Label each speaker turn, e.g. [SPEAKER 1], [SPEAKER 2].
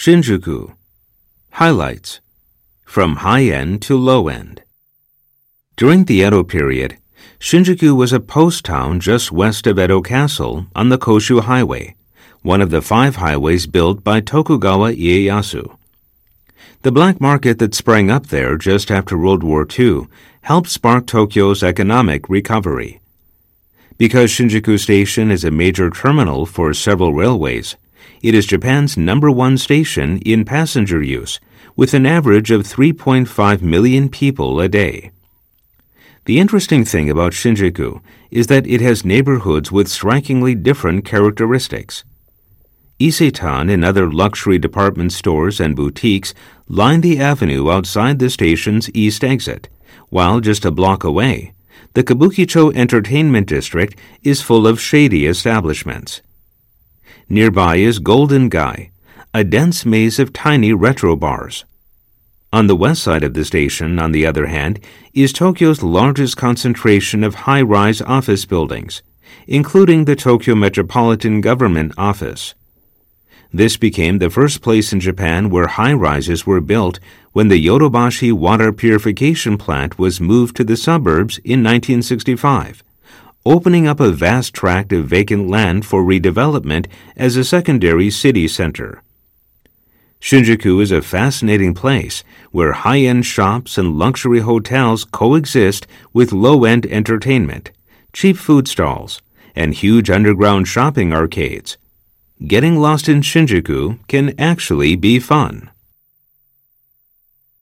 [SPEAKER 1] Shinjuku. Highlights From high end to low end. During the Edo period, Shinjuku was a post town just west of Edo Castle on the Koshu Highway, one of the five highways built by Tokugawa Ieyasu. The black market that sprang up there just after World War II helped spark Tokyo's economic recovery. Because Shinjuku Station is a major terminal for several railways, it is Japan's number one station in passenger use, with an average of 3.5 million people a day. The interesting thing about Shinjuku is that it has neighborhoods with strikingly different characteristics. Isetan and other luxury department stores and boutiques line the avenue outside the station's east exit, while just a block away, the Kabukicho Entertainment District is full of shady establishments. Nearby is Golden Gai, a dense maze of tiny retro bars. On the west side of the station, on the other hand, is Tokyo's largest concentration of high rise office buildings, including the Tokyo Metropolitan Government Office. This became the first place in Japan where high rises were built when the Yodobashi water purification plant was moved to the suburbs in 1965, opening up a vast tract of vacant land for redevelopment as a secondary city center. Shinjuku is a fascinating place where high end shops and luxury hotels coexist with low end entertainment, cheap food stalls, and huge underground shopping arcades getting lost in Shinjuku can actually be fun.